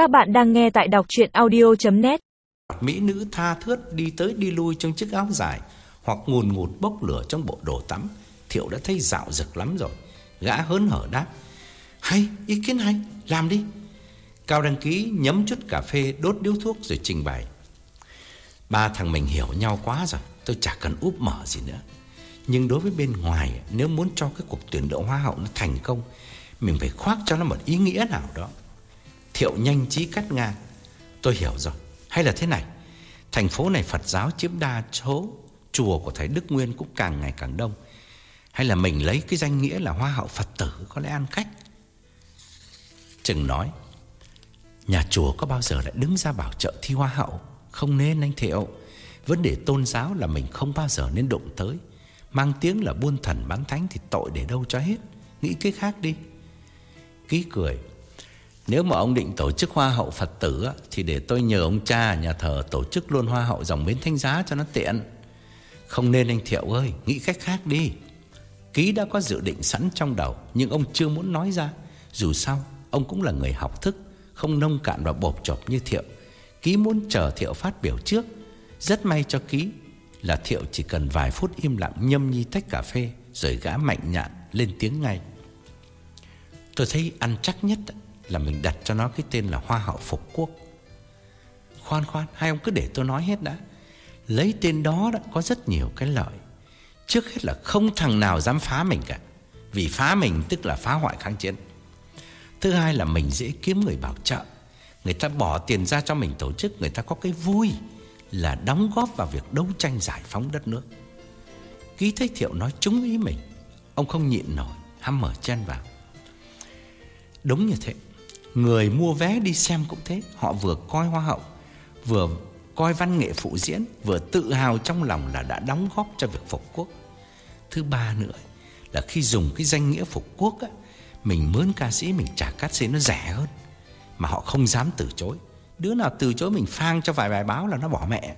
Các bạn đang nghe tại đọc chuyện audio.net Mỹ nữ tha thướt đi tới đi lui trong chiếc áo dài Hoặc ngùn ngụt bốc lửa trong bộ đồ tắm. Thiệu đã thấy dạo rực lắm rồi. Gã hớn hở đáp Hay, ý kiến hay, làm đi. Cao đăng ký nhấm chút cà phê Đốt điếu thuốc rồi trình bày Ba thằng mình hiểu nhau quá rồi Tôi chả cần úp mở gì nữa. Nhưng đối với bên ngoài Nếu muốn cho cái cuộc tuyển đỡ hoa hậu nó thành công Mình phải khoác cho nó một ý nghĩa nào đó. Thiệu nhanh trí cắt ngang. Tôi hiểu rồi. Hay là thế này. Thành phố này Phật giáo chiếm đa số, Chùa của Thái Đức Nguyên cũng càng ngày càng đông. Hay là mình lấy cái danh nghĩa là hoa hậu Phật tử, Có lẽ ăn khách. Trừng nói, Nhà chùa có bao giờ lại đứng ra bảo trợ thi hoa hậu? Không nên anh Thiệu. Vấn đề tôn giáo là mình không bao giờ nên đụng tới. Mang tiếng là buôn thần bán thánh Thì tội để đâu cho hết. Nghĩ cái khác đi. Ký cười nếu mà ông định tổ chức hoa hậu Phật tử Thì để tôi nhờ ông cha nhà thờ Tổ chức luôn hoa hậu dòng bến thanh giá cho nó tiện. Không nên anh Thiệu ơi, Nghĩ cách khác đi. Ký đã có dự định sẵn trong đầu, Nhưng ông chưa muốn nói ra. Dù sao, ông cũng là người học thức, Không nông cạn và bộp chộp như Thiệu. Ký muốn chờ Thiệu phát biểu trước. Rất may cho Ký Là Thiệu chỉ cần vài phút im lặng nhâm nhi tách cà phê, Rồi gã mạnh nhạn lên tiếng ngay. Tôi thấy ăn chắc nhất là mình đặt cho nó cái tên là Hoa hậu Phục Quốc. Khoan khoan, hai ông cứ để tôi nói hết đã. Lấy tên đó đã có rất nhiều cái lợi. Trước hết là không thằng nào dám phá mình cả. Vì phá mình tức là phá hoại kháng chiến. Thứ hai là mình dễ kiếm người bảo trợ. Người ta bỏ tiền ra cho mình tổ chức, người ta có cái vui là đóng góp vào việc đấu tranh giải phóng đất nước. Ký thế Thiệu nói trúng ý mình. Ông không nhịn nổi, hăm mở chen vào. Đúng như thế Người mua vé đi xem cũng thế Họ vừa coi hoa hậu Vừa coi văn nghệ phụ diễn Vừa tự hào trong lòng là đã đóng góp cho việc phục quốc. Thứ ba nữa Là khi dùng cái danh nghĩa phục quốc á, Mình mướn ca sĩ mình trả cát sĩ nó rẻ hơn Mà họ không dám từ chối. Đứa nào từ chối mình phang cho vài bài báo là nó bỏ mẹ.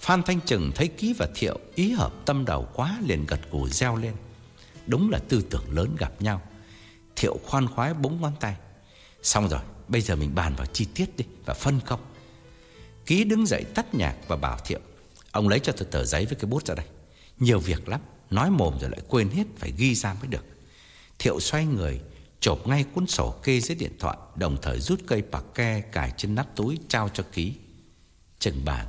Phan Thanh Trừng thấy Ký và Thiệu Ý hợp tâm đầu quá liền gật gù reo lên. Đúng là tư tưởng lớn gặp nhau. Thiệu khoan khoái búng ngón tay. Xong rồi, bây giờ mình bàn vào chi tiết đi Và phân công. Ký đứng dậy tắt nhạc và bảo Thiệu, Ông lấy cho tôi tờ giấy với cái bút ra đây. Nhiều việc lắm, Nói mồm rồi lại quên hết Phải ghi ra mới được. Thiệu xoay người, Chộp ngay cuốn sổ kê dưới điện thoại, Đồng thời rút cây bạc ke Cài trên nắp túi trao cho Ký. Trừng bàn,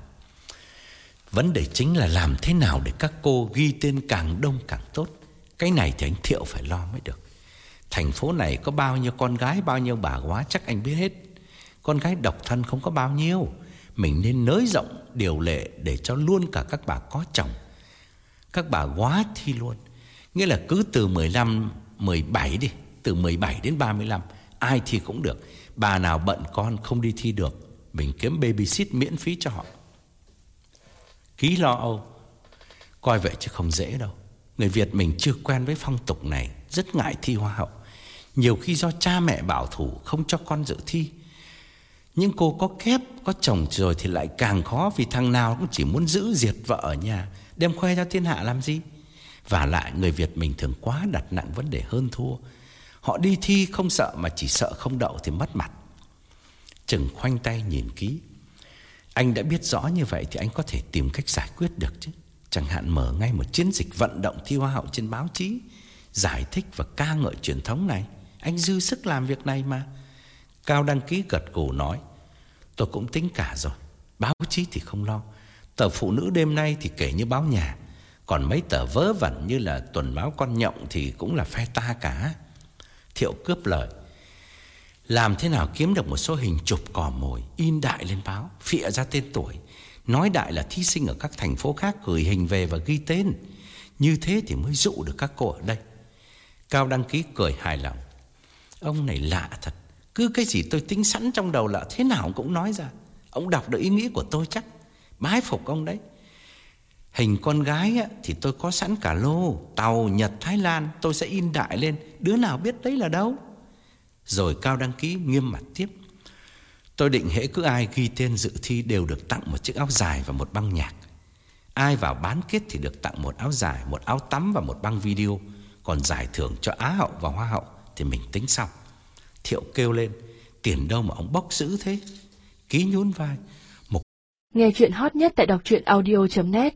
Vấn đề chính là làm thế nào để các cô ghi tên càng đông càng tốt. Cái này thì anh Thiệu phải lo mới được. Thành phố này có bao nhiêu con gái, Bao nhiêu bà quá, chắc anh biết hết. Con gái độc thân không có bao nhiêu. Mình nên nới rộng điều lệ Để cho luôn cả các bà có chồng. Các bà quá thi luôn. Nghĩa là cứ từ 15 17 đi, Từ 17 đến 35 Ai thi cũng được. Bà nào bận con không đi thi được, Mình kiếm babysit miễn phí cho họ. Ký lo âu. Coi vậy chứ không dễ đâu. Người Việt mình chưa quen với phong tục này, Rất ngại thi hoa hậu nhiều khi do cha mẹ bảo thủ Không cho con dự thi. Nhưng cô có kép, Có chồng rồi thì lại càng khó Vì thằng nào cũng chỉ muốn giữ diệt vợ ở nhà, Đem khoe cho thiên hạ làm gì? Và lại, người Việt mình thường quá đặt nặng vấn đề hơn thua. Họ đi thi không sợ Mà chỉ sợ không đậu thì mất mặt. Trừng khoanh tay nhìn kỹ. Anh đã biết rõ như vậy Thì anh có thể tìm cách giải quyết được chứ. Chẳng hạn mở ngay một chiến dịch vận động thi hoa hậu trên báo chí, Giải thích và ca ngợi truyền thống này anh dư sức làm việc này mà. Cao đăng ký gật gù nói, Tôi cũng tính cả rồi, Báo chí thì không lo. Tờ phụ nữ đêm nay thì kể như báo nhà. Còn mấy tờ vớ vẩn như là tuần báo con nhộng Thì cũng là phe ta cả. Thiệu cướp lời, Làm thế nào kiếm được một số hình chụp cò mồi, In đại lên báo, Phịa ra tên tuổi. Nói đại là thí sinh ở các thành phố khác Gửi hình về và ghi tên. Như thế thì mới dụ được các cô ở đây. Cao đăng ký cười hài lòng. Ông này lạ thật. Cứ cái gì tôi tính sẵn trong đầu là thế nào cũng nói ra. Ông đọc được ý nghĩ của tôi chắc. Bái phục ông đấy. Hình con gái á, thì tôi có sẵn cả lô Tàu, Nhật, Thái Lan Tôi sẽ in đại lên. Đứa nào biết đấy là đâu? Rồi Cao đăng ký nghiêm mặt tiếp. Tôi định hễ cứ ai ghi tên dự thi Đều được tặng một chiếc áo dài và một băng nhạc. Ai vào bán kết thì được tặng một áo dài Một áo tắm và một băng video Còn giải thưởng cho Á hậu và Hoa hậu thì mình tính sau. Thiệu kêu lên, Tiền đâu mà ông bóc giữ thế? Ký nhún vai. Một. Nghe chuyện hot nhất tại đọc truyện audio.net